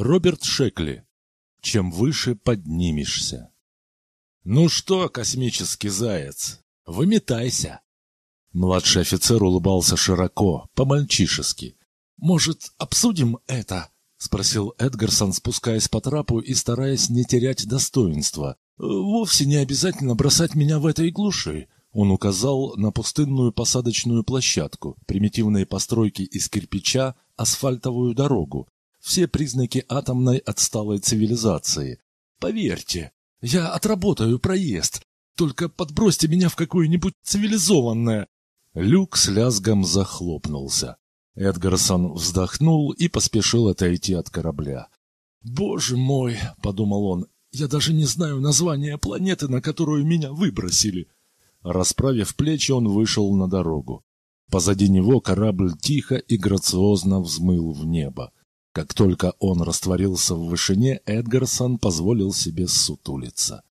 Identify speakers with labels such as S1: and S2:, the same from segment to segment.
S1: Роберт Шекли. Чем выше поднимешься. «Ну что, космический заяц, выметайся!» Младший офицер улыбался широко, по-мальчишески. «Может, обсудим это?» — спросил Эдгарсон, спускаясь по трапу и стараясь не терять достоинства. «Вовсе не обязательно бросать меня в этой глуши. Он указал на пустынную посадочную площадку, примитивные постройки из кирпича, асфальтовую дорогу. Все признаки атомной отсталой цивилизации. «Поверьте, я отработаю проезд. Только подбросьте меня в какое-нибудь цивилизованное». Люк с лязгом захлопнулся. Эдгарсон вздохнул и поспешил отойти от корабля. «Боже мой!» — подумал он. «Я даже не знаю название планеты, на которую меня выбросили». Расправив плечи, он вышел на дорогу. Позади него корабль тихо и грациозно взмыл в небо. Как только он растворился в вышине, Эдгарсон позволил себе сутулиться.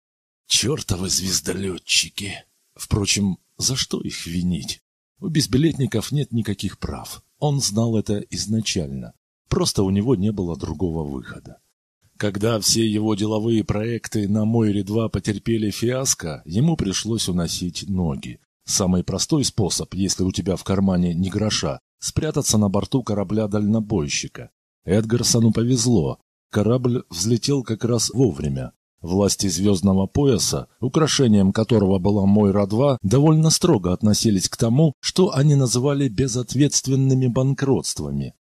S1: «Чертовы звездолетчики!» Впрочем, за что их винить? У безбилетников нет никаких прав. Он знал это изначально. Просто у него не было другого выхода. Когда все его деловые проекты на Мойре-2 потерпели фиаско, ему пришлось уносить ноги. Самый простой способ, если у тебя в кармане не гроша, спрятаться на борту корабля-дальнобойщика. Эдгарсону повезло. Корабль взлетел как раз вовремя. Власти звездного пояса, украшением которого была Мойра-2, довольно строго относились к тому, что они называли безответственными банкротствами.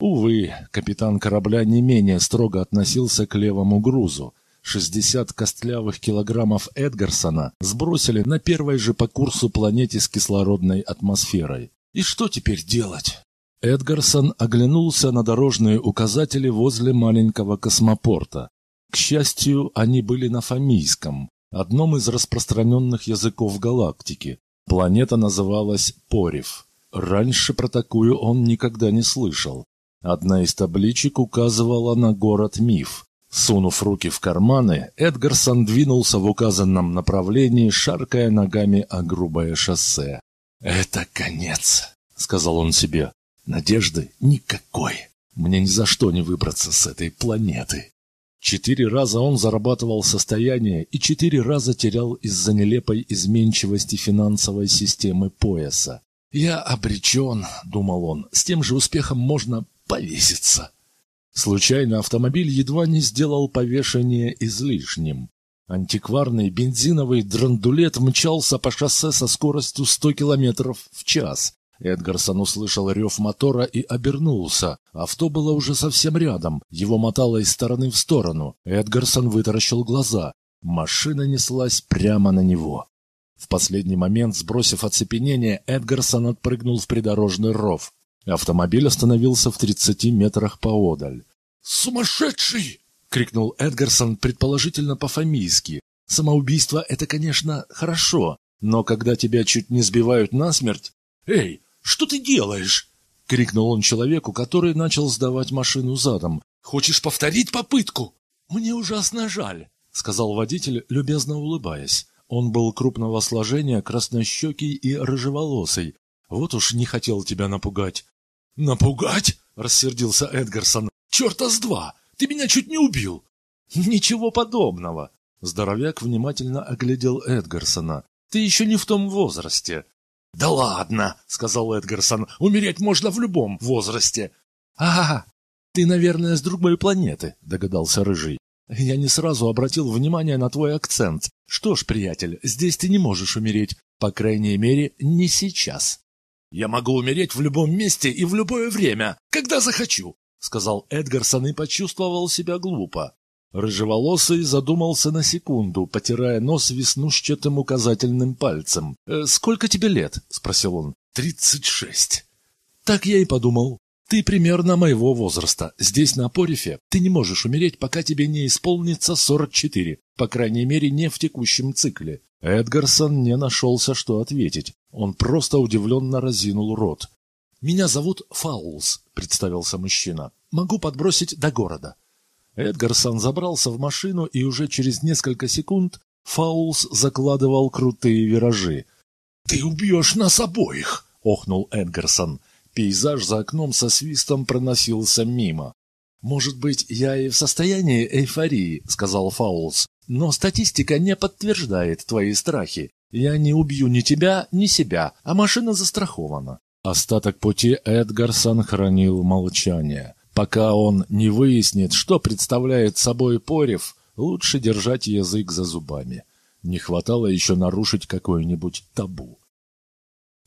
S1: Увы, капитан корабля не менее строго относился к левому грузу. 60 костлявых килограммов Эдгарсона сбросили на первой же по курсу планете с кислородной атмосферой. И что теперь делать? Эдгарсон оглянулся на дорожные указатели возле маленького космопорта. К счастью, они были на фамийском, одном из распространенных языков галактики. Планета называлась Порев. Раньше про такую он никогда не слышал. Одна из табличек указывала на город Миф. Сунув руки в карманы, Эдгарсон двинулся в указанном направлении, шаркая ногами о грубое шоссе. «Это конец», — сказал он себе. «Надежды никакой. Мне ни за что не выбраться с этой планеты». Четыре раза он зарабатывал состояние и четыре раза терял из-за нелепой изменчивости финансовой системы пояса. «Я обречен», — думал он, — «с тем же успехом можно повеситься. Случайно автомобиль едва не сделал повешение излишним. Антикварный бензиновый драндулет мчался по шоссе со скоростью 100 километров в час. Эдгарсон услышал рев мотора и обернулся. Авто было уже совсем рядом, его мотало из стороны в сторону. Эдгарсон вытаращил глаза. Машина неслась прямо на него. В последний момент, сбросив оцепенение, Эдгарсон отпрыгнул в придорожный ров. Автомобиль остановился в 30 метрах поодаль. «Сумасшедший!» — крикнул Эдгарсон, предположительно по-фамийски. «Самоубийство — это, конечно, хорошо, но когда тебя чуть не сбивают насмерть...» «Эй, что ты делаешь?» — крикнул он человеку, который начал сдавать машину задом. «Хочешь повторить попытку?» «Мне ужасно жаль», — сказал водитель, любезно улыбаясь. Он был крупного сложения, краснощекий и рыжеволосый. Вот уж не хотел тебя напугать. «Напугать?» — рассердился Эдгарсон. «Черта с два! Ты меня чуть не убил!» «Ничего подобного!» Здоровяк внимательно оглядел Эдгарсона. «Ты еще не в том возрасте!» «Да ладно!» — сказал Эдгарсон. «Умереть можно в любом возрасте!» «Ага, ты, наверное, с другой планеты», — догадался Рыжий. «Я не сразу обратил внимание на твой акцент. Что ж, приятель, здесь ты не можешь умереть. По крайней мере, не сейчас». «Я могу умереть в любом месте и в любое время, когда захочу», — сказал Эдгарсон и почувствовал себя глупо. Рыжеволосый задумался на секунду, потирая нос веснушчатым указательным пальцем. «Э, «Сколько тебе лет?» — спросил он. «Тридцать шесть». «Так я и подумал. Ты примерно моего возраста. Здесь, на Порифе, ты не можешь умереть, пока тебе не исполнится сорок четыре. По крайней мере, не в текущем цикле. Эдгарсон не нашелся, что ответить. Он просто удивленно разинул рот. «Меня зовут Фаулс», — представился мужчина. «Могу подбросить до города». Эдгарсон забрался в машину, и уже через несколько секунд Фаулс закладывал крутые виражи. «Ты убьешь нас обоих!» — охнул Эдгарсон. Пейзаж за окном со свистом проносился мимо. «Может быть, я и в состоянии эйфории», — сказал Фаулс. «Но статистика не подтверждает твои страхи. Я не убью ни тебя, ни себя, а машина застрахована». Остаток пути Эдгарсон хранил молчание. Пока он не выяснит, что представляет собой порев, лучше держать язык за зубами. Не хватало еще нарушить какое-нибудь табу.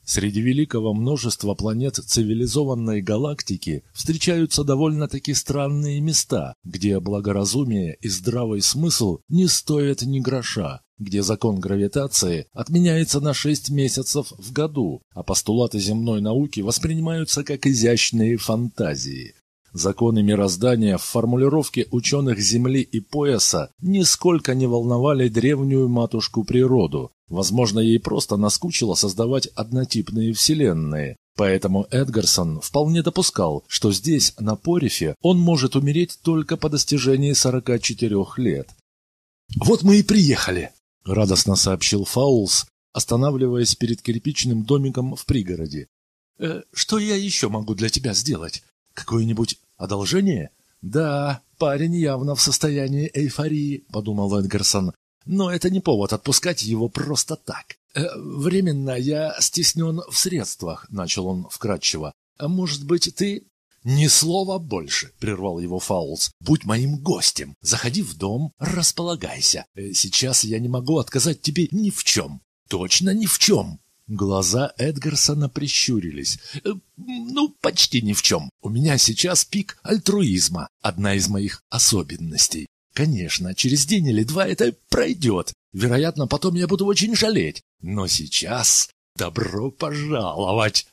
S1: Среди великого множества планет цивилизованной галактики встречаются довольно-таки странные места, где благоразумие и здравый смысл не стоят ни гроша, где закон гравитации отменяется на шесть месяцев в году, а постулаты земной науки воспринимаются как изящные фантазии. Законы мироздания в формулировке ученых Земли и пояса нисколько не волновали древнюю матушку природу. Возможно, ей просто наскучило создавать однотипные вселенные. Поэтому Эдгарсон вполне допускал, что здесь, на Порифе, он может умереть только по достижении 44 лет. «Вот мы и приехали!» — радостно сообщил Фаулс, останавливаясь перед кирпичным домиком в пригороде. «Э, «Что я еще могу для тебя сделать? Какое-нибудь Одолжение? Да, парень явно в состоянии эйфории, подумал Эдгарсон. Но это не повод отпускать его просто так. Э, временно я стеснен в средствах, начал он вкратчиво. А может быть, ты «Ни слова больше!» — прервал его Фаулс. «Будь моим гостем! Заходи в дом, располагайся. Э, сейчас я не могу отказать тебе ни в чем. Точно ни в чем!» Глаза Эдгарсона прищурились. «Э, «Ну, почти ни в чем. У меня сейчас пик альтруизма, одна из моих особенностей. Конечно, через день или два это пройдет. Вероятно, потом я буду очень жалеть. Но сейчас добро пожаловать!»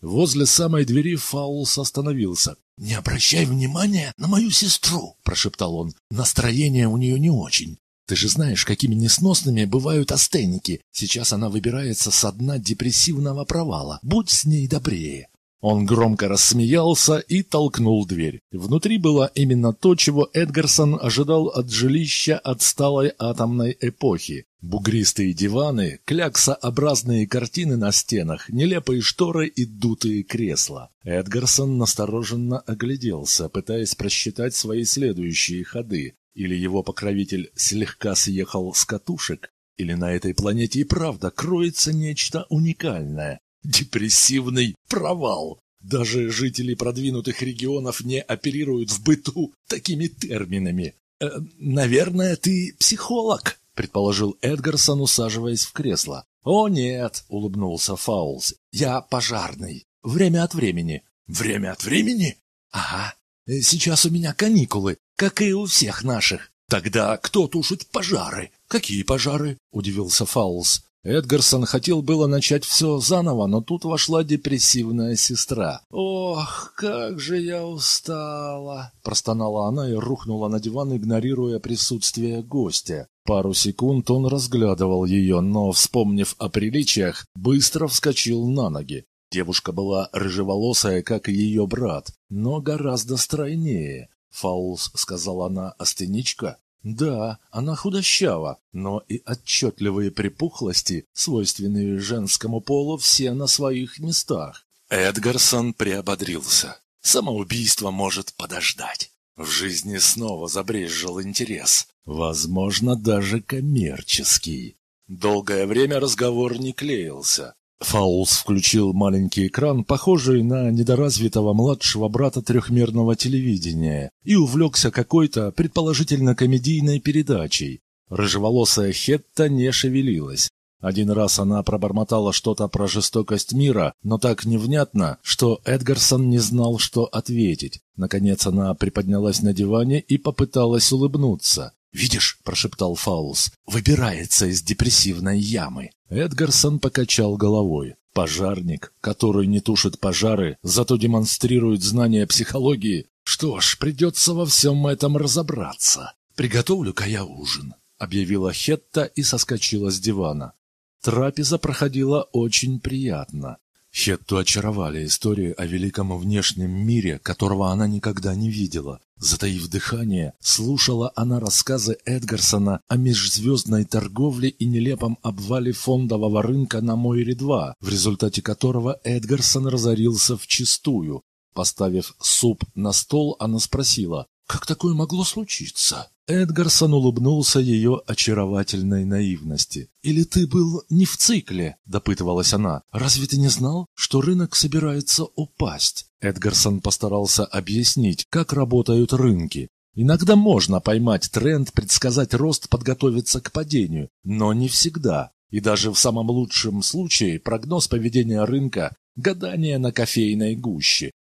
S1: Возле самой двери Фаулс остановился. «Не обращай внимания на мою сестру», — прошептал он. «Настроение у нее не очень. Ты же знаешь, какими несносными бывают астеники. Сейчас она выбирается со дна депрессивного провала. Будь с ней добрее. Он громко рассмеялся и толкнул дверь. Внутри было именно то, чего Эдгарсон ожидал от жилища отсталой атомной эпохи. Бугристые диваны, кляксообразные картины на стенах, нелепые шторы и дутые кресла. Эдгарсон настороженно огляделся, пытаясь просчитать свои следующие ходы. Или его покровитель слегка съехал с катушек, или на этой планете и правда кроется нечто уникальное. Депрессивный провал. Даже жители продвинутых регионов не оперируют в быту такими терминами. «Э, «Наверное, ты психолог», — предположил Эдгарсон, усаживаясь в кресло. «О, нет», — улыбнулся Фаулс, — «я пожарный. Время от времени». «Время от времени?» «Ага. Сейчас у меня каникулы, как и у всех наших. Тогда кто тушит пожары? Какие пожары? Удивился Фаулс. Эдгарсон хотел было начать все заново, но тут вошла депрессивная сестра. «Ох, как же я устала!» – простонала она и рухнула на диван, игнорируя присутствие гостя. Пару секунд он разглядывал ее, но, вспомнив о приличиях, быстро вскочил на ноги. Девушка была рыжеволосая, как и ее брат, но гораздо стройнее. Фаулс, сказала она, астеничка? Да, она худощава, но и отчетливые припухлости, свойственные женскому полу, все на своих местах. Эдгарсон приободрился. Самоубийство может подождать. В жизни снова забрезжил интерес, возможно, даже коммерческий. Долгое время разговор не клеился. Фаулс включил маленький экран, похожий на недоразвитого младшего брата трехмерного телевидения, и увлекся какой-то, предположительно, комедийной передачей. Рыжеволосая Хетта не шевелилась. Один раз она пробормотала что-то про жестокость мира, но так невнятно, что Эдгарсон не знал, что ответить. Наконец она приподнялась на диване и попыталась улыбнуться. «Видишь», — прошептал Фаулс, — «выбирается из депрессивной ямы». Эдгарсон покачал головой. Пожарник, который не тушит пожары, зато демонстрирует знания психологии. Что ж, придется во всем этом разобраться. «Приготовлю-ка я ужин», — объявила Хетта и соскочила с дивана. Трапеза проходила очень приятно. Хетту очаровали истории о великом внешнем мире, которого она никогда не видела. Затаив дыхание, слушала она рассказы Эдгарсона о межзвездной торговле и нелепом обвале фондового рынка на Мойре-2, в результате которого Эдгарсон разорился вчистую. Поставив суп на стол, она спросила, «Как такое могло случиться?» Эдгарсон улыбнулся ее очаровательной наивности. «Или ты был не в цикле?» – допытывалась она. «Разве ты не знал, что рынок собирается упасть?» Эдгарсон постарался объяснить, как работают рынки. Иногда можно поймать тренд, предсказать рост, подготовиться к падению, но не всегда. И даже в самом лучшем случае прогноз поведения рынка – гадание на кофейной гуще.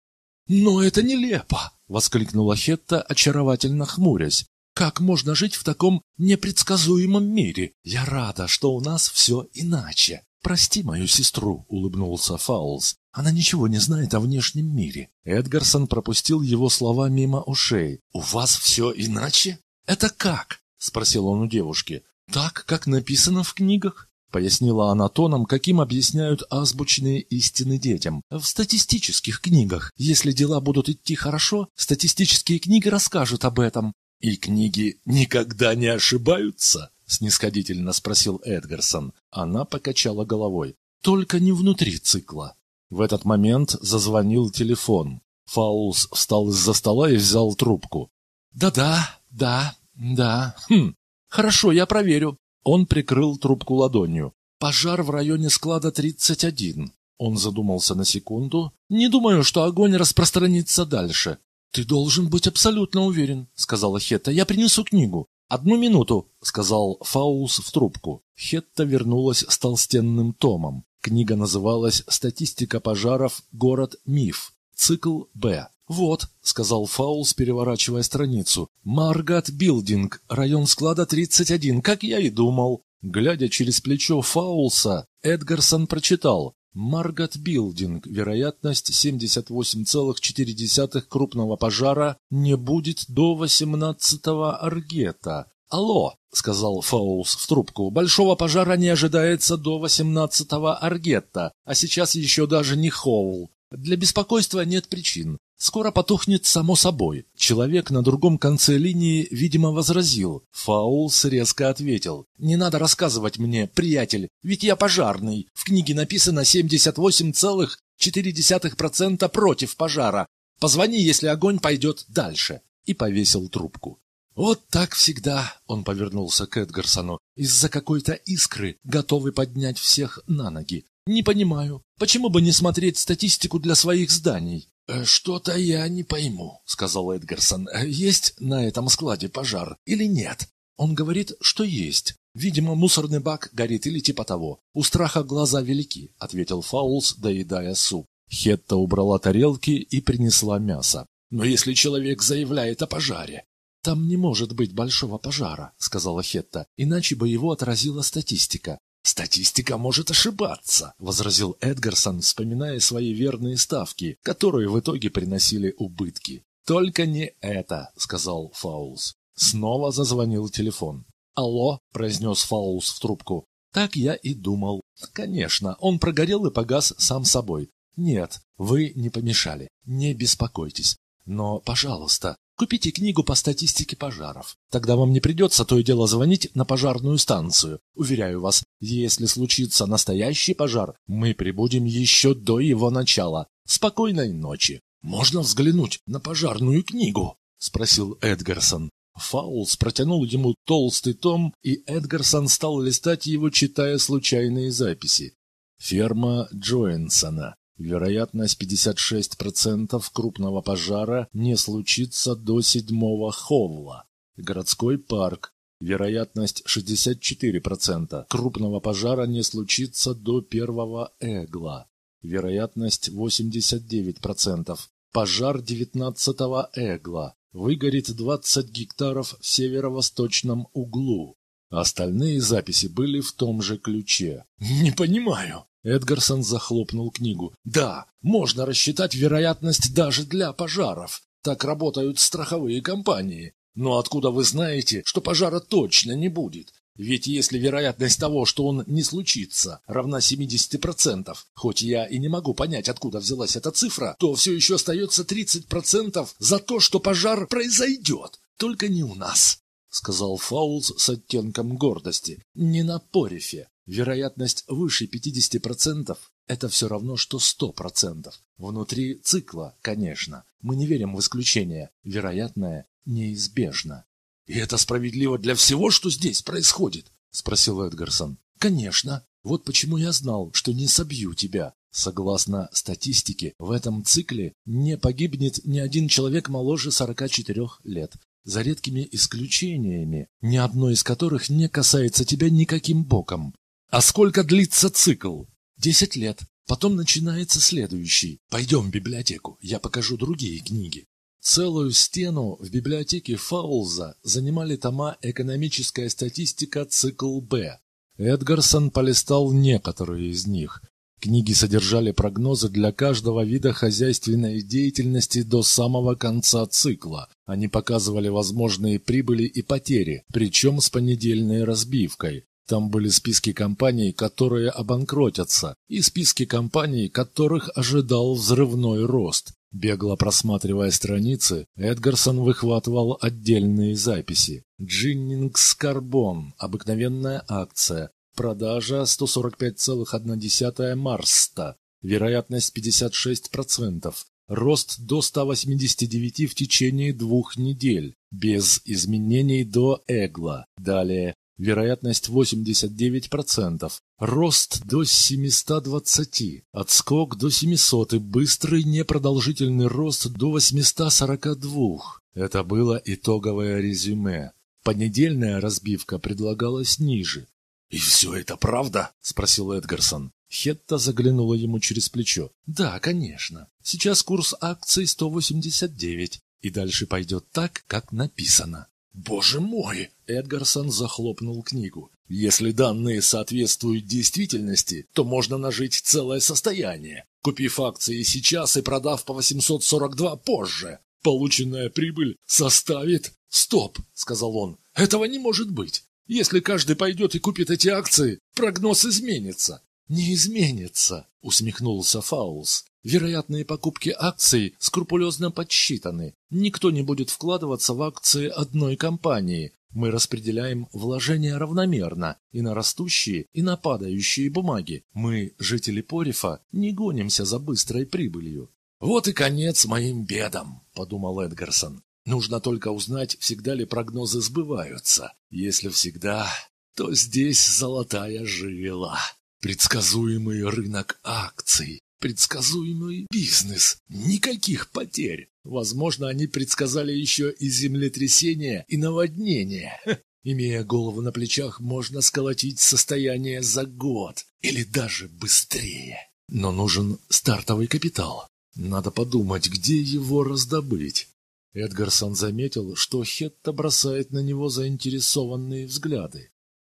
S1: «Но это нелепо!» – воскликнула Хетта, очаровательно хмурясь. Как можно жить в таком непредсказуемом мире? Я рада, что у нас все иначе. Прости мою сестру, улыбнулся Фаулс. Она ничего не знает о внешнем мире. Эдгарсон пропустил его слова мимо ушей. У вас все иначе? Это как? спросил он у девушки. Так, как написано в книгах, пояснила она тоном, каким объясняют азбучные истины детям. В статистических книгах, если дела будут идти хорошо, статистические книги расскажут об этом. «И книги никогда не ошибаются?» — снисходительно спросил Эдгарсон. Она покачала головой. «Только не внутри цикла». В этот момент зазвонил телефон. Фаулс встал из-за стола и взял трубку. «Да-да, да, да, хм, хорошо, я проверю». Он прикрыл трубку ладонью. «Пожар в районе склада 31». Он задумался на секунду. «Не думаю, что огонь распространится дальше. «Ты должен быть абсолютно уверен», — сказала Хетта. «Я принесу книгу». «Одну минуту», — сказал Фаулс в трубку. Хетта вернулась с толстенным томом. Книга называлась «Статистика пожаров. Город. Миф. Цикл Б». «Вот», — сказал Фаулс, переворачивая страницу. «Маргат Билдинг. Район склада 31, как я и думал». Глядя через плечо Фаулса, Эдгарсон прочитал Маргат Билдинг, вероятность 78,4 крупного пожара не будет до 18-го аргета. «Алло», — сказал Фаулс в трубку, — «большого пожара не ожидается до 18-го аргетта, а сейчас еще даже не Хоул. Для беспокойства нет причин. Скоро потухнет само собой. Человек на другом конце линии, видимо, возразил. Фаулс резко ответил. «Не надо рассказывать мне, приятель, ведь я пожарный. В книге написано 78,4% против пожара. Позвони, если огонь пойдет дальше». И повесил трубку. «Вот так всегда», — он повернулся к Эдгарсону, «из-за какой-то искры, готовы поднять всех на ноги. Не понимаю, почему бы не смотреть статистику для своих зданий? Э, «Что-то я не пойму», — сказал Эдгарсон. «Э, «Есть на этом складе пожар или нет?» Он говорит, что есть. Видимо, мусорный бак горит или типа того. У страха глаза велики, — ответил Фаулс, доедая суп. Хетта убрала тарелки и принесла мясо. Но если человек заявляет о пожаре... Там не может быть большого пожара, — сказала Хетта, — иначе бы его отразила статистика. «Статистика может ошибаться», — возразил Эдгарсон, вспоминая свои верные ставки, которые в итоге приносили убытки. «Только не это», — сказал Фаулс. Снова зазвонил телефон. «Алло», — произнес Фаулс в трубку. «Так я и думал. Конечно, он прогорел и погас сам собой. Нет, вы не помешали. Не беспокойтесь. Но, пожалуйста, Купите книгу по статистике пожаров. Тогда вам не придется то и дело звонить на пожарную станцию. Уверяю вас, если случится настоящий пожар, мы прибудем еще до его начала. Спокойной ночи. Можно взглянуть на пожарную книгу? Спросил Эдгарсон. Фаулс протянул ему толстый том, и Эдгарсон стал листать его, читая случайные записи. Ферма Джоэнсона. Вероятность 56% крупного пожара не случится до седьмого ховла. Городской парк. Вероятность 64%. Крупного пожара не случится до первого эгла. Вероятность 89%. Пожар 19-го эгла. Выгорит 20 гектаров в северо-восточном углу. Остальные записи были в том же ключе. «Не понимаю», Эдгарсон захлопнул книгу. «Да, можно рассчитать вероятность даже для пожаров. Так работают страховые компании. Но откуда вы знаете, что пожара точно не будет? Ведь если вероятность того, что он не случится, равна 70%, хоть я и не могу понять, откуда взялась эта цифра, то все еще остается 30% за то, что пожар произойдет. Только не у нас», — сказал Фаулс с оттенком гордости. «Не на Порифе. Вероятность выше 50% Это все равно, что сто процентов. Внутри цикла, конечно. Мы не верим в исключения. Вероятное неизбежно. «И это справедливо для всего, что здесь происходит?» — спросил Эдгарсон. «Конечно. Вот почему я знал, что не собью тебя. Согласно статистике, в этом цикле не погибнет ни один человек моложе 44 лет, за редкими исключениями, ни одно из которых не касается тебя никаким боком. А сколько длится цикл? Десять лет. Потом начинается следующий. Пойдем в библиотеку, я покажу другие книги. Целую стену в библиотеке Фаулза занимали тома «Экономическая статистика. Цикл Б». Эдгарсон полистал некоторые из них. Книги содержали прогнозы для каждого вида хозяйственной деятельности до самого конца цикла. Они показывали возможные прибыли и потери, причем с понедельной разбивкой. Там были списки компаний, которые обанкротятся, и списки компаний, которых ожидал взрывной рост. Бегло просматривая страницы, Эдгарсон выхватывал отдельные записи. Джиннингс Карбон, обыкновенная акция, Продажа 145,1 Марста. Вероятность 56%. Рост до 189 в течение двух недель. Без изменений до Эгла. Далее. Вероятность 89%. Рост до 720. Отскок до 700 и быстрый непродолжительный рост до 842. Это было итоговое резюме. Понедельная разбивка предлагалась ниже. «И все это правда?» — спросил Эдгарсон. Хетта заглянула ему через плечо. «Да, конечно. Сейчас курс акций 189, и дальше пойдет так, как написано». «Боже мой!» — Эдгарсон захлопнул книгу. «Если данные соответствуют действительности, то можно нажить целое состояние, купив акции сейчас и продав по 842 позже. Полученная прибыль составит...» «Стоп!» — сказал он. «Этого не может быть. Если каждый пойдет и купит эти акции, прогноз изменится. Не изменится, усмехнулся Фаулс. Вероятные покупки акций скрупулезно подсчитаны. Никто не будет вкладываться в акции одной компании. Мы распределяем вложения равномерно и на растущие, и на падающие бумаги. Мы, жители Порифа, не гонимся за быстрой прибылью. «Вот и конец моим бедам», — подумал Эдгарсон. Нужно только узнать, всегда ли прогнозы сбываются. Если всегда, то здесь золотая жила. Предсказуемый рынок акций, предсказуемый бизнес, никаких потерь. Возможно, они предсказали еще и землетрясение, и наводнение. Имея голову на плечах, можно сколотить состояние за год или даже быстрее. Но нужен стартовый капитал. Надо подумать, где его раздобыть. Эдгарсон заметил, что Хетта бросает на него заинтересованные взгляды.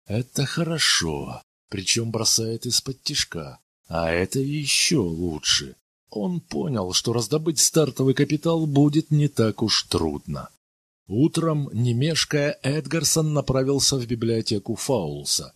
S1: Это хорошо, причем бросает из-под тишка. А это еще лучше. Он понял, что раздобыть стартовый капитал будет не так уж трудно. Утром, не мешкая, Эдгарсон направился в библиотеку Фаулса.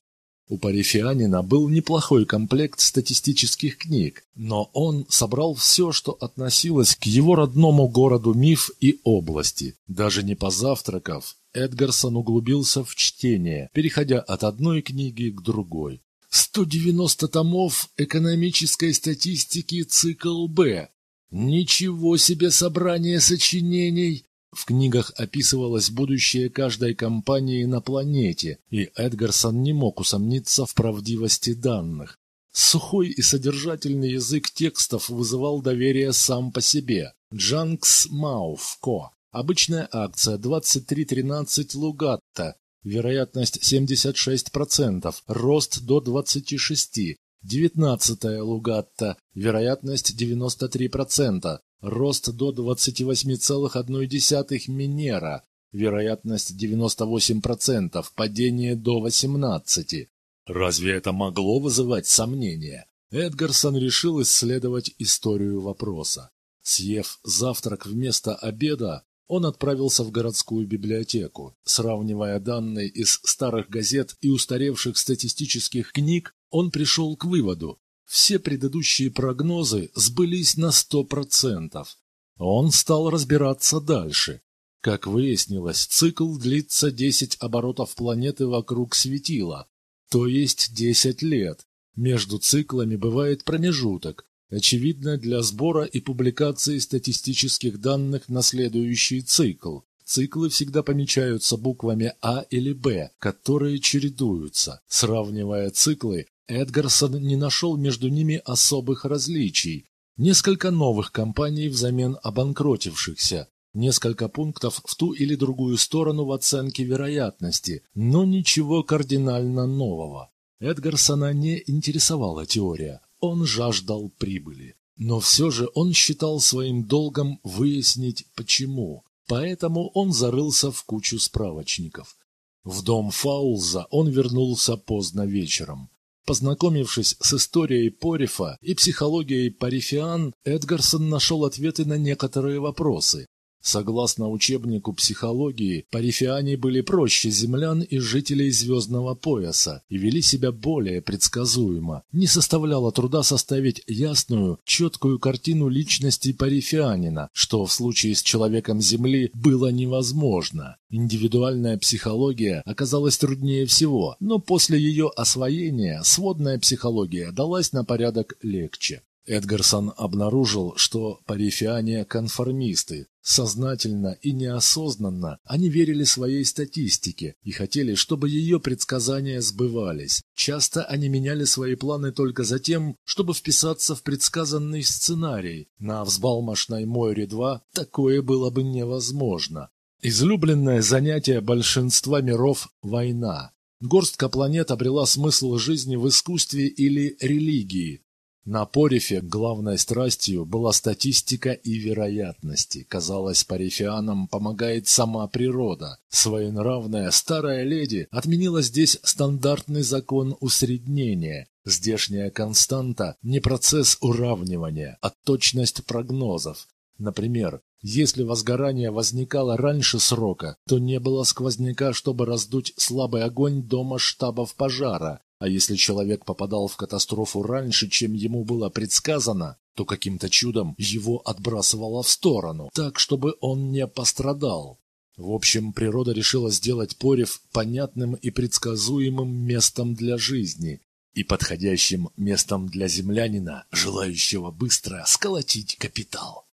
S1: У парифианина был неплохой комплект статистических книг, но он собрал все, что относилось к его родному городу Миф и области. Даже не позавтракав, Эдгарсон углубился в чтение, переходя от одной книги к другой. 190 томов экономической статистики цикл Б. Ничего себе собрание сочинений! В книгах описывалось будущее каждой компании на планете, и Эдгарсон не мог усомниться в правдивости данных. Сухой и содержательный язык текстов вызывал доверие сам по себе. Джанкс Мауф Ко. Обычная акция 23.13 Лугатта. Вероятность 76%. Рост до 26. 19 Лугатта. Вероятность 93%. Рост до 28,1 Минера, вероятность 98%, падение до 18%. Разве это могло вызывать сомнения? Эдгарсон решил исследовать историю вопроса. Съев завтрак вместо обеда, он отправился в городскую библиотеку. Сравнивая данные из старых газет и устаревших статистических книг, он пришел к выводу, все предыдущие прогнозы сбылись на сто процентов. Он стал разбираться дальше. Как выяснилось, цикл длится 10 оборотов планеты вокруг светила, то есть 10 лет. Между циклами бывает промежуток, очевидно для сбора и публикации статистических данных на следующий цикл. Циклы всегда помечаются буквами А или Б, которые чередуются. Сравнивая циклы, Эдгарсон не нашел между ними особых различий. Несколько новых компаний взамен обанкротившихся, несколько пунктов в ту или другую сторону в оценке вероятности, но ничего кардинально нового. Эдгарсона не интересовала теория, он жаждал прибыли. Но все же он считал своим долгом выяснить, почему. Поэтому он зарылся в кучу справочников. В дом Фаулза он вернулся поздно вечером. Познакомившись с историей Порифа и психологией парифиан, Эдгарсон нашел ответы на некоторые вопросы, Согласно учебнику психологии, парифиане были проще землян и жителей звездного пояса и вели себя более предсказуемо. Не составляло труда составить ясную, четкую картину личности парифианина, что в случае с человеком Земли было невозможно. Индивидуальная психология оказалась труднее всего, но после ее освоения сводная психология далась на порядок легче. Эдгарсон обнаружил, что парифиане – конформисты. Сознательно и неосознанно они верили своей статистике и хотели, чтобы ее предсказания сбывались. Часто они меняли свои планы только за тем, чтобы вписаться в предсказанный сценарий. На взбалмошной Мойре-2 такое было бы невозможно. Излюбленное занятие большинства миров – война. Горстка планет обрела смысл жизни в искусстве или религии, на Порифе главной страстью была статистика и вероятности. Казалось, парифианам помогает сама природа. Своенравная старая леди отменила здесь стандартный закон усреднения. Здешняя константа не процесс уравнивания, а точность прогнозов. Например, если возгорание возникало раньше срока, то не было сквозняка, чтобы раздуть слабый огонь до масштабов пожара, а если человек попадал в катастрофу раньше, чем ему было предсказано, то каким-то чудом его отбрасывало в сторону, так, чтобы он не пострадал. В общем, природа решила сделать Порев понятным и предсказуемым местом для жизни и подходящим местом для землянина, желающего быстро сколотить капитал.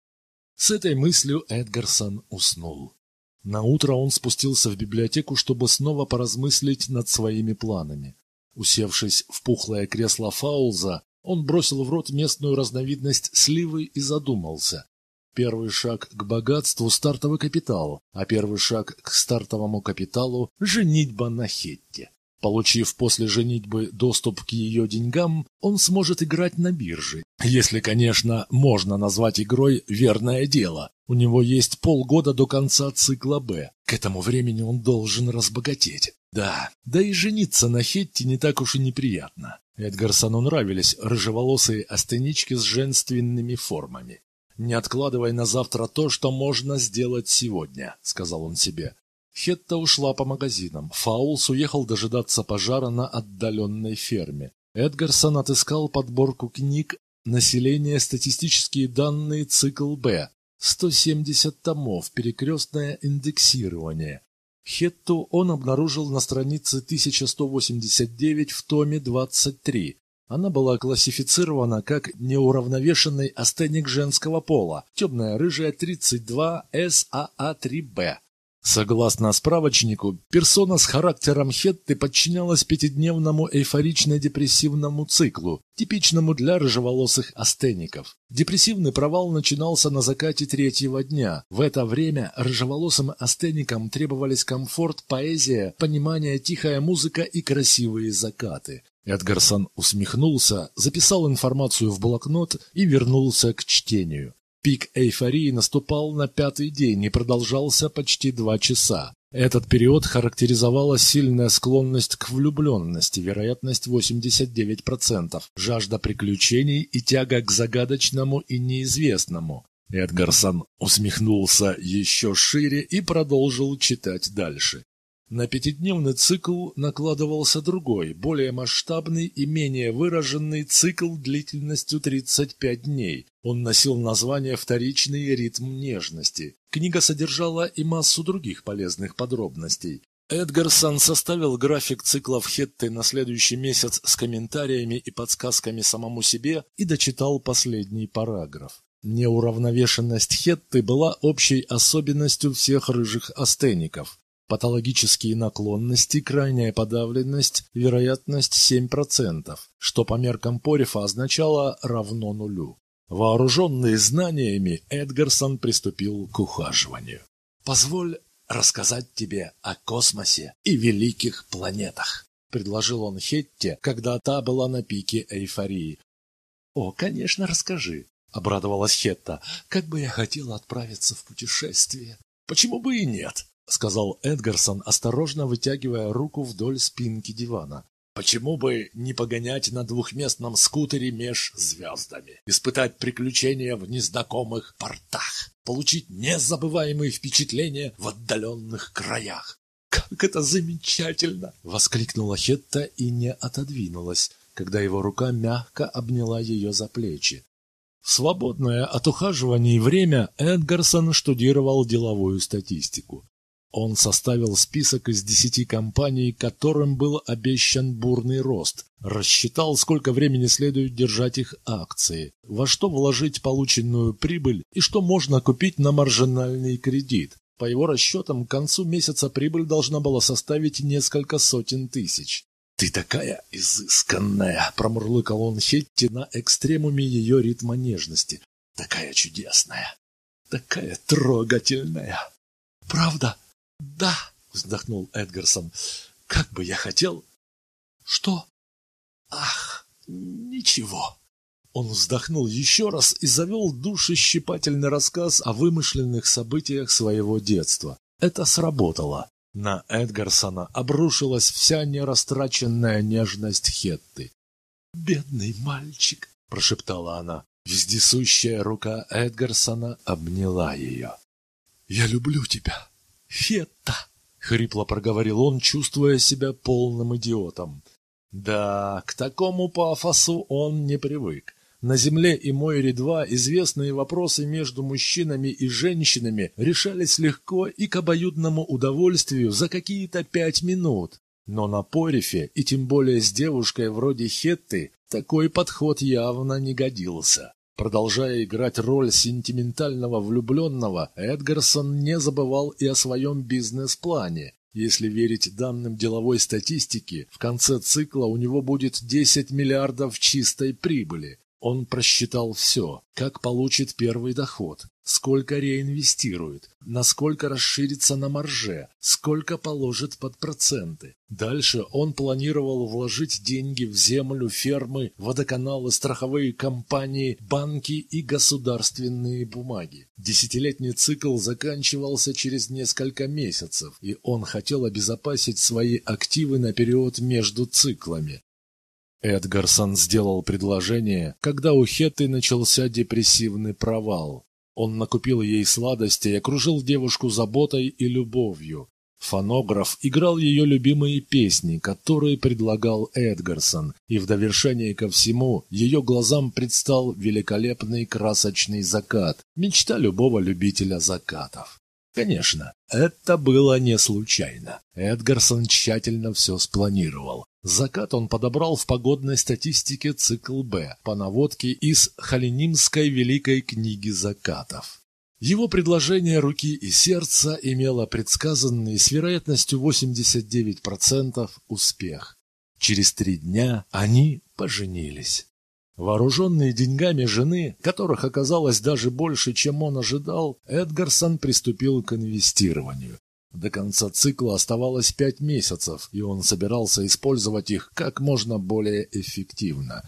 S1: С этой мыслью Эдгарсон уснул. На утро он спустился в библиотеку, чтобы снова поразмыслить над своими планами. Усевшись в пухлое кресло Фаулза, он бросил в рот местную разновидность сливы и задумался. Первый шаг к богатству – стартовый капитал, а первый шаг к стартовому капиталу – женитьба на Хетте. Получив после женитьбы доступ к ее деньгам, он сможет играть на бирже. Если, конечно, можно назвать игрой «верное дело». У него есть полгода до конца цикла «Б». К этому времени он должен разбогатеть. Да, да и жениться на Хетти не так уж и неприятно. Эдгарсону нравились рыжеволосые астенички с женственными формами. «Не откладывай на завтра то, что можно сделать сегодня», — сказал он себе. Хетта ушла по магазинам. Фаулс уехал дожидаться пожара на отдаленной ферме. Эдгарсон отыскал подборку книг «Население. Статистические данные. Цикл Б». 170 томов. Перекрестное индексирование. Хетту он обнаружил на странице 1189 в томе 23. Она была классифицирована как неуравновешенный астеник женского пола, темная рыжая 32 САА3Б. Согласно справочнику, персона с характером Хетты подчинялась пятидневному эйфорично-депрессивному циклу, типичному для рыжеволосых астеников. Депрессивный провал начинался на закате третьего дня. В это время рыжеволосым астеникам требовались комфорт, поэзия, понимание, тихая музыка и красивые закаты. Эдгарсон усмехнулся, записал информацию в блокнот и вернулся к чтению. Пик эйфории наступал на пятый день и продолжался почти два часа. Этот период характеризовала сильная склонность к влюбленности, вероятность 89%, жажда приключений и тяга к загадочному и неизвестному. Эдгарсон усмехнулся еще шире и продолжил читать дальше. На пятидневный цикл накладывался другой, более масштабный и менее выраженный цикл длительностью 35 дней. Он носил название «Вторичный ритм нежности». Книга содержала и массу других полезных подробностей. Эдгарсон составил график циклов Хетты на следующий месяц с комментариями и подсказками самому себе и дочитал последний параграф. Неуравновешенность Хетты была общей особенностью всех рыжих астеников. Патологические наклонности, крайняя подавленность, вероятность 7%, что по меркам Порифа означало равно нулю. Вооруженный знаниями, Эдгарсон приступил к ухаживанию. «Позволь рассказать тебе о космосе и великих планетах», — предложил он Хетте, когда та была на пике эйфории. «О, конечно, расскажи», — обрадовалась Хетта. «Как бы я хотела отправиться в путешествие». «Почему бы и нет?» — сказал Эдгарсон, осторожно вытягивая руку вдоль спинки дивана. Почему бы не погонять на двухместном скутере меж звездами, испытать приключения в незнакомых портах, получить незабываемые впечатления в отдаленных краях? «Как это замечательно!» — воскликнула Хетта и не отодвинулась, когда его рука мягко обняла ее за плечи. В свободное от ухаживаний время Эдгарсон штудировал деловую статистику. Он составил список из десяти компаний, которым был обещан бурный рост, рассчитал, сколько времени следует держать их акции, во что вложить полученную прибыль и что можно купить на маржинальный кредит. По его расчетам, к концу месяца прибыль должна была составить несколько сотен тысяч. «Ты такая изысканная!» – промурлыкал он Хетти на экстремуме ее ритма нежности. «Такая чудесная! Такая трогательная!» «Правда?» «Да», — вздохнул Эдгарсон, — «как бы я хотел...» «Что?» «Ах, ничего». Он вздохнул еще раз и завел душещипательный рассказ о вымышленных событиях своего детства. Это сработало. На Эдгарсона обрушилась вся нерастраченная нежность Хетты. «Бедный мальчик!» – прошептала она. Вездесущая рука Эдгарсона обняла ее. «Я люблю тебя!» «Фетта!» — хрипло проговорил он, чувствуя себя полным идиотом. Да, к такому пафосу он не привык. На земле и Мойре-2 известные вопросы между мужчинами и женщинами решались легко и к обоюдному удовольствию за какие-то пять минут. Но на Порифе, и тем более с девушкой вроде Хетты, такой подход явно не годился. Продолжая играть роль сентиментального влюбленного, Эдгарсон не забывал и о своем бизнес-плане. Если верить данным деловой статистики, в конце цикла у него будет 10 миллиардов чистой прибыли. Он просчитал все, как получит первый доход, сколько реинвестирует, насколько расширится на марже, сколько положит под проценты. Дальше он планировал вложить деньги в землю, фермы, водоканалы, страховые компании, банки и государственные бумаги. Десятилетний цикл заканчивался через несколько месяцев, и он хотел обезопасить свои активы на период между циклами. Эдгарсон сделал предложение, когда у Хетты начался депрессивный провал. Он накупил ей сладости и окружил девушку заботой и любовью. Фонограф играл ее любимые песни, которые предлагал Эдгарсон, и в довершение ко всему ее глазам предстал великолепный красочный закат, мечта любого любителя закатов. Конечно, это было не случайно. Эдгарсон тщательно все спланировал. Закат он подобрал в погодной статистике цикл «Б» по наводке из Халинимской великой книги закатов. Его предложение руки и сердца имело предсказанный с вероятностью 89% успех. Через три дня они поженились. Вооруженные деньгами жены, которых оказалось даже больше, чем он ожидал, Эдгарсон приступил к инвестированию. До конца цикла оставалось пять месяцев, и он собирался использовать их как можно более эффективно.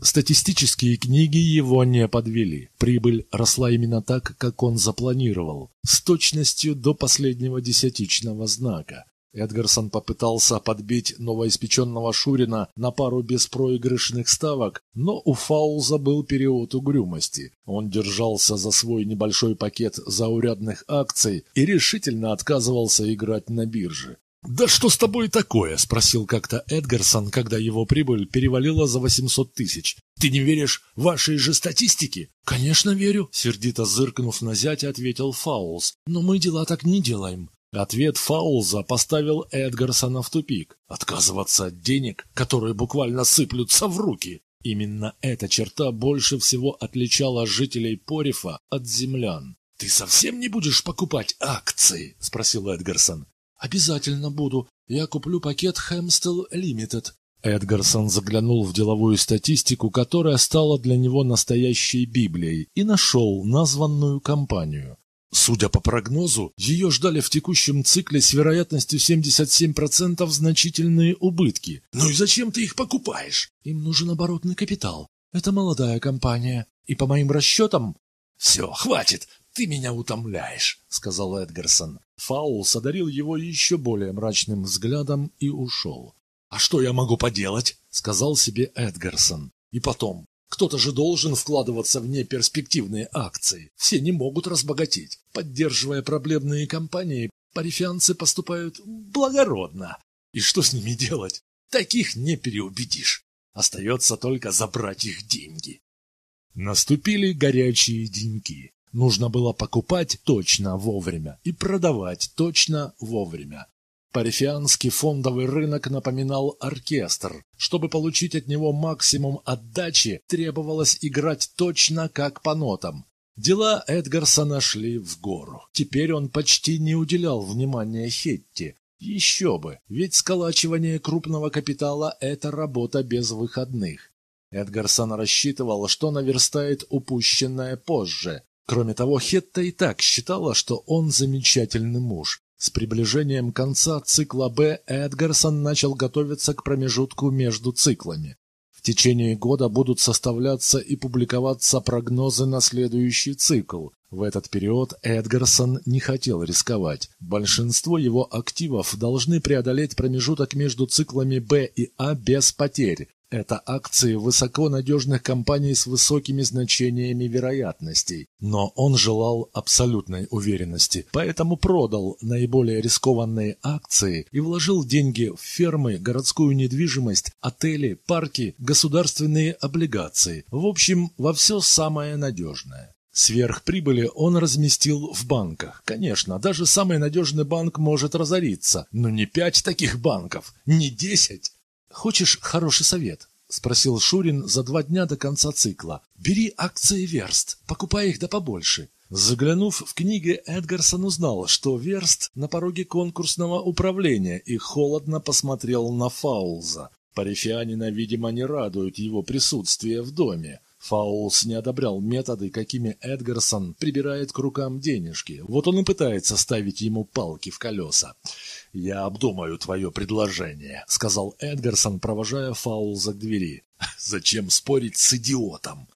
S1: Статистические книги его не подвели. Прибыль росла именно так, как он запланировал, с точностью до последнего десятичного знака. Эдгарсон попытался подбить новоиспеченного Шурина на пару беспроигрышных ставок, но у Фаулза был период угрюмости. Он держался за свой небольшой пакет заурядных акций и решительно отказывался играть на бирже. «Да что с тобой такое?» – спросил как-то Эдгарсон, когда его прибыль перевалила за 800 тысяч. «Ты не веришь вашей же статистике?» «Конечно верю», – сердито зыркнув на зятя, ответил Фаулс. «Но мы дела так не делаем. Ответ Фаулза поставил Эдгарсона в тупик. Отказываться от денег, которые буквально сыплются в руки. Именно эта черта больше всего отличала жителей Порифа от землян. «Ты совсем не будешь покупать акции?» – спросил Эдгарсон. «Обязательно буду. Я куплю пакет Хэмстел Лимитед». Эдгарсон заглянул в деловую статистику, которая стала для него настоящей Библией, и нашел названную компанию. Судя по прогнозу, ее ждали в текущем цикле с вероятностью 77% значительные убытки. Ну и зачем ты их покупаешь? Им нужен оборотный капитал. Это молодая компания. И по моим расчетам... Все, хватит, ты меня утомляешь, сказал Эдгарсон. Фаулс одарил его еще более мрачным взглядом и ушел. А что я могу поделать? сказал себе Эдгарсон. И потом, кто-то же должен вкладываться в неперспективные акции. Все не могут разбогатеть. Поддерживая проблемные компании, парифианцы поступают благородно. И что с ними делать? Таких не переубедишь. Остается только забрать их деньги. Наступили горячие деньги. Нужно было покупать точно вовремя и продавать точно вовремя. Парифианский фондовый рынок напоминал оркестр. Чтобы получить от него максимум отдачи, требовалось играть точно как по нотам. Дела Эдгарсона шли в гору. Теперь он почти не уделял внимания Хетти. Еще бы, ведь сколачивание крупного капитала – это работа без выходных. Эдгарсон рассчитывал, что наверстает упущенное позже. Кроме того, Хетта и так считала, что он замечательный муж. С приближением конца цикла Б Эдгарсон начал готовиться к промежутку между циклами. В течение года будут составляться и публиковаться прогнозы на следующий цикл. В этот период Эдгарсон не хотел рисковать. Большинство его активов должны преодолеть промежуток между циклами Б и А без потерь. Это акции высоконадежных компаний с высокими значениями вероятностей. Но он желал абсолютной уверенности, поэтому продал наиболее рискованные акции и вложил деньги в фермы, городскую недвижимость, отели, парки, государственные облигации. В общем, во все самое надежное. Сверхприбыли он разместил в банках. Конечно, даже самый надежный банк может разориться, но не пять таких банков, не десять. «Хочешь хороший совет?» — спросил Шурин за два дня до конца цикла. «Бери акции Верст, покупай их да побольше». Заглянув в книги, Эдгарсон узнал, что Верст на пороге конкурсного управления и холодно посмотрел на Фаулза. Парифианина, видимо, не радует его присутствие в доме. Фаулс не одобрял методы, какими Эдгарсон прибирает к рукам денежки. Вот он и пытается ставить ему палки в колеса. «Я обдумаю твое предложение», — сказал Эдгарсон, провожая Фаулза к двери. «Зачем спорить с идиотом?»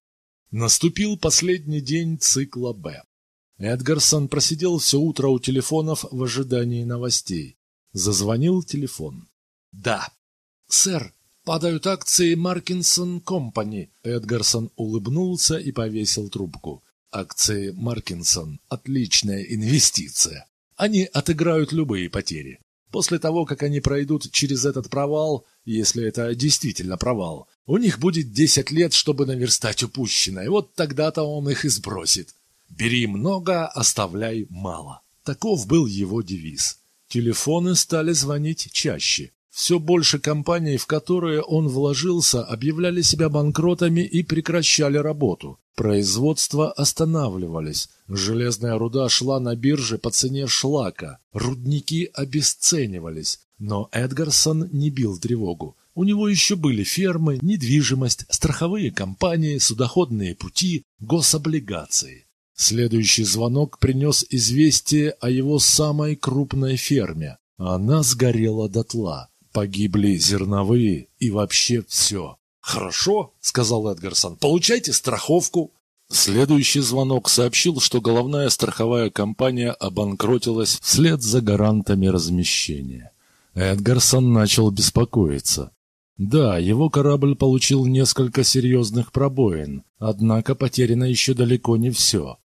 S1: Наступил последний день цикла «Б». Эдгарсон просидел все утро у телефонов в ожидании новостей. Зазвонил телефон. «Да». «Сэр, падают акции Маркинсон Компани». Эдгарсон улыбнулся и повесил трубку. «Акции Маркинсон – отличная инвестиция. Они отыграют любые потери. После того, как они пройдут через этот провал, если это действительно провал, у них будет десять лет, чтобы наверстать упущенное. Вот тогда-то он их и сбросит. «Бери много, оставляй мало». Таков был его девиз. Телефоны стали звонить чаще. Все больше компаний, в которые он вложился, объявляли себя банкротами и прекращали работу. Производства останавливались. Железная руда шла на бирже по цене шлака. Рудники обесценивались. Но Эдгарсон не бил тревогу. У него еще были фермы, недвижимость, страховые компании, судоходные пути, гособлигации. Следующий звонок принес известие о его самой крупной ферме. Она сгорела дотла. Погибли зерновые и вообще все. «Хорошо», — сказал Эдгарсон, — «получайте страховку». Следующий звонок сообщил, что головная страховая компания обанкротилась вслед за гарантами размещения. Эдгарсон начал беспокоиться. Да, его корабль получил несколько серьезных пробоин, однако потеряно еще далеко не все.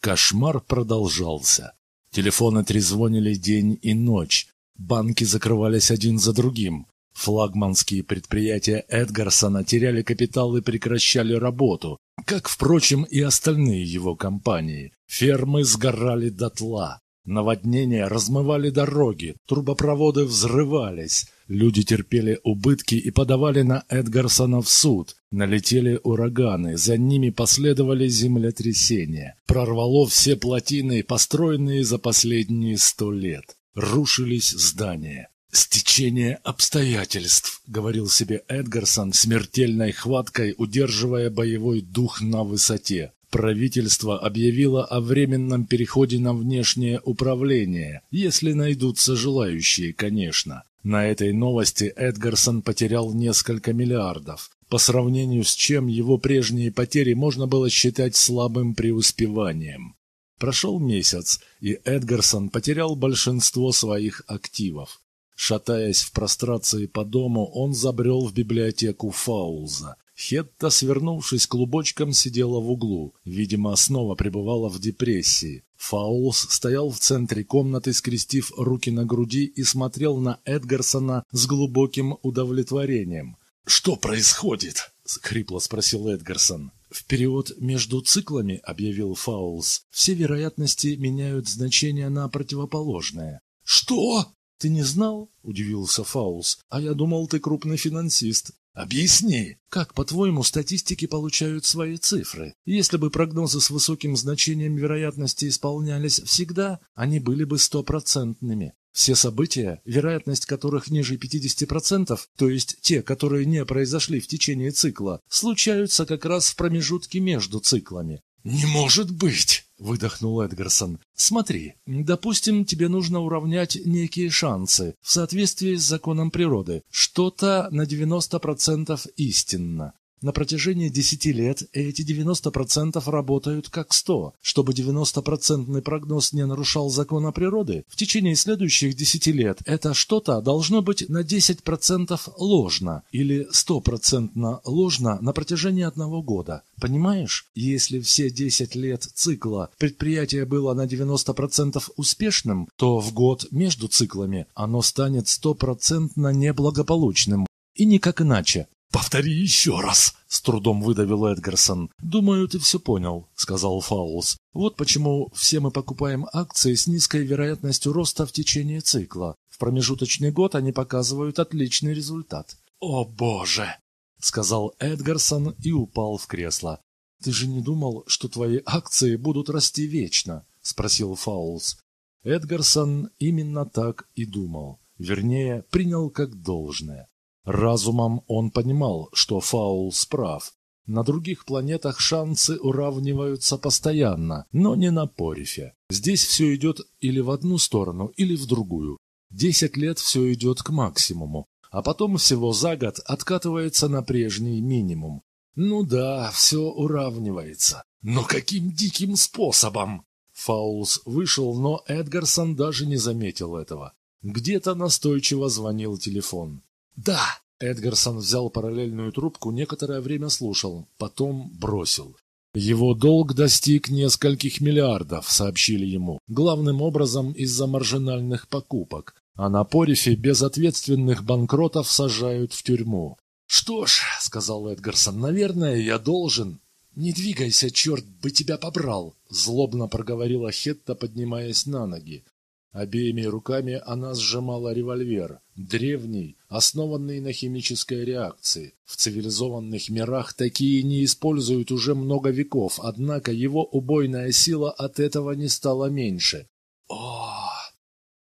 S1: Кошмар продолжался. Телефоны трезвонили день и ночь, Банки закрывались один за другим. Флагманские предприятия Эдгарсона теряли капитал и прекращали работу, как, впрочем, и остальные его компании. Фермы сгорали дотла. Наводнения размывали дороги, трубопроводы взрывались. Люди терпели убытки и подавали на Эдгарсона в суд. Налетели ураганы, за ними последовали землетрясения. Прорвало все плотины, построенные за последние сто лет. Рушились здания. «Стечение обстоятельств», — говорил себе Эдгарсон, смертельной хваткой удерживая боевой дух на высоте. Правительство объявило о временном переходе на внешнее управление, если найдутся желающие, конечно. На этой новости Эдгарсон потерял несколько миллиардов, по сравнению с чем его прежние потери можно было считать слабым преуспеванием. Прошел месяц, и Эдгарсон потерял большинство своих активов. Шатаясь в прострации по дому, он забрел в библиотеку Фаулза. Хетта, свернувшись клубочком, сидела в углу. Видимо, снова пребывала в депрессии. Фаулс стоял в центре комнаты, скрестив руки на груди и смотрел на Эдгарсона с глубоким удовлетворением. «Что происходит?» — хрипло спросил Эдгарсон. «В период между циклами, — объявил Фаулс, — все вероятности меняют значение на противоположное». «Что?» «Ты не знал?» — удивился Фаулс. «А я думал, ты крупный финансист. Объясни, как, по-твоему, статистики получают свои цифры? Если бы прогнозы с высоким значением вероятности исполнялись всегда, они были бы стопроцентными. Все события, вероятность которых ниже 50%, то есть те, которые не произошли в течение цикла, случаются как раз в промежутке между циклами. «Не может быть!» — выдохнул Эдгарсон. «Смотри, допустим, тебе нужно уравнять некие шансы в соответствии с законом природы. Что-то на 90% истинно. На протяжении 10 лет эти 90% работают как 100. Чтобы 90% прогноз не нарушал закона природы, в течение следующих 10 лет это что-то должно быть на 10% ложно или 100% ложно на протяжении одного года. Понимаешь? Если все 10 лет цикла предприятие было на 90% успешным, то в год между циклами оно станет стопроцентно неблагополучным. И никак иначе. «Повтори еще раз!» — с трудом выдавил Эдгарсон. «Думаю, ты все понял», — сказал Фаулс. «Вот почему все мы покупаем акции с низкой вероятностью роста в течение цикла. В промежуточный год они показывают отличный результат». «О, боже!» — сказал Эдгарсон и упал в кресло. «Ты же не думал, что твои акции будут расти вечно?» — спросил Фаулс. Эдгарсон именно так и думал. Вернее, принял как должное. Разумом он понимал, что Фаул справ. На других планетах шансы уравниваются постоянно, но не на Порифе. Здесь все идет или в одну сторону, или в другую. Десять лет все идет к максимуму, а потом всего за год откатывается на прежний минимум. Ну да, все уравнивается. Но каким диким способом? Фаулс вышел, но Эдгарсон даже не заметил этого. Где-то настойчиво звонил телефон. «Да!» Эдгарсон взял параллельную трубку, некоторое время слушал, потом бросил. Его долг достиг нескольких миллиардов, сообщили ему, главным образом из-за маржинальных покупок, а на Порифе безответственных банкротов сажают в тюрьму. «Что ж», — сказал Эдгарсон, — «наверное, я должен». «Не двигайся, черт бы тебя побрал!» — злобно проговорила Хетта, поднимаясь на ноги. Обеими руками она сжимала револьвер, древний, основанный на химической реакции. В цивилизованных мирах такие не используют уже много веков, однако его убойная сила от этого не стала меньше. «О,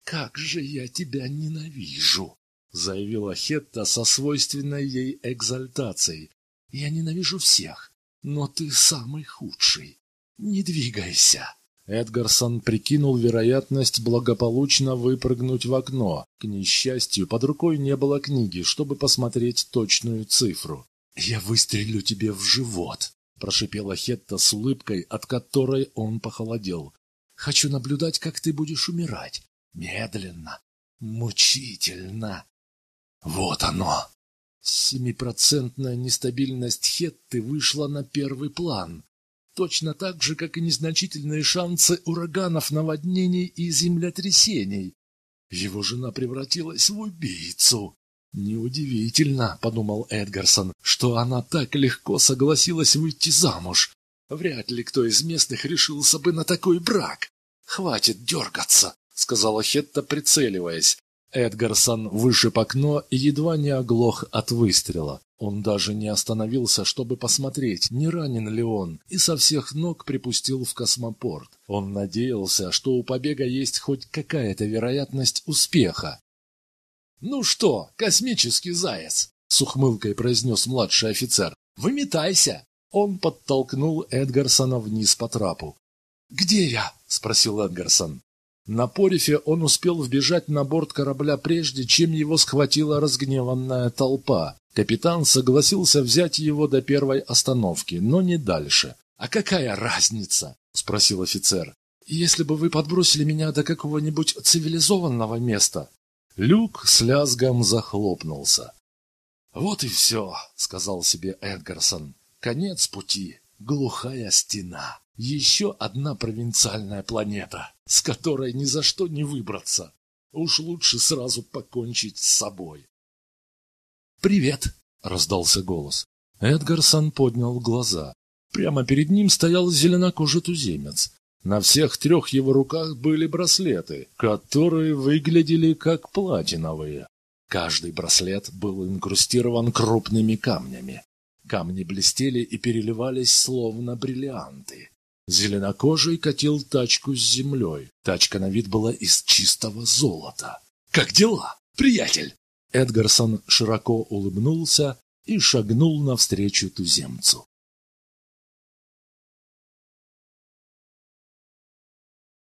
S1: как же я тебя ненавижу!» — заявила Хетта со свойственной ей экзальтацией. «Я ненавижу всех, но ты самый худший. Не двигайся!» Эдгарсон прикинул вероятность благополучно выпрыгнуть в окно. К несчастью, под рукой не было книги, чтобы посмотреть точную цифру. «Я выстрелю тебе в живот», — прошипела Хетта с улыбкой, от которой он похолодел. «Хочу наблюдать, как ты будешь умирать. Медленно, мучительно. Вот оно!» Семипроцентная нестабильность Хетты вышла на первый план точно так же, как и незначительные шансы ураганов, наводнений и землетрясений. Его жена превратилась в убийцу. Неудивительно, подумал Эдгарсон, что она так легко согласилась выйти замуж. Вряд ли кто из местных решился бы на такой брак. «Хватит дергаться», — сказала Хетта, прицеливаясь. Эдгарсон вышиб окно и едва не оглох от выстрела. Он даже не остановился, чтобы посмотреть, не ранен ли он, и со всех ног припустил в космопорт. Он надеялся, что у побега есть хоть какая-то вероятность успеха. «Ну что, космический заяц!» — с ухмылкой произнес младший офицер. «Выметайся!» Он подтолкнул Эдгарсона вниз по трапу. «Где я?» — спросил Эдгарсон. На Порифе он успел вбежать на борт корабля прежде, чем его схватила разгневанная толпа. Капитан согласился взять его до первой остановки, но не дальше. «А какая разница?» — спросил офицер. «Если бы вы подбросили меня до какого-нибудь цивилизованного места». Люк с лязгом захлопнулся. «Вот и все», — сказал себе Эдгарсон. «Конец пути. Глухая стена». Еще одна провинциальная планета, с которой ни за что не выбраться. Уж лучше сразу покончить с собой. «Привет!» — раздался голос. Эдгарсон поднял глаза. Прямо перед ним стоял зеленокожий туземец. На всех трех его руках были браслеты, которые выглядели как платиновые. Каждый браслет был инкрустирован крупными камнями. Камни блестели и переливались, словно бриллианты. Зеленокожий катил тачку с землей. Тачка на вид была из чистого золота. «Как дела, приятель?» Эдгарсон широко улыбнулся и шагнул навстречу туземцу.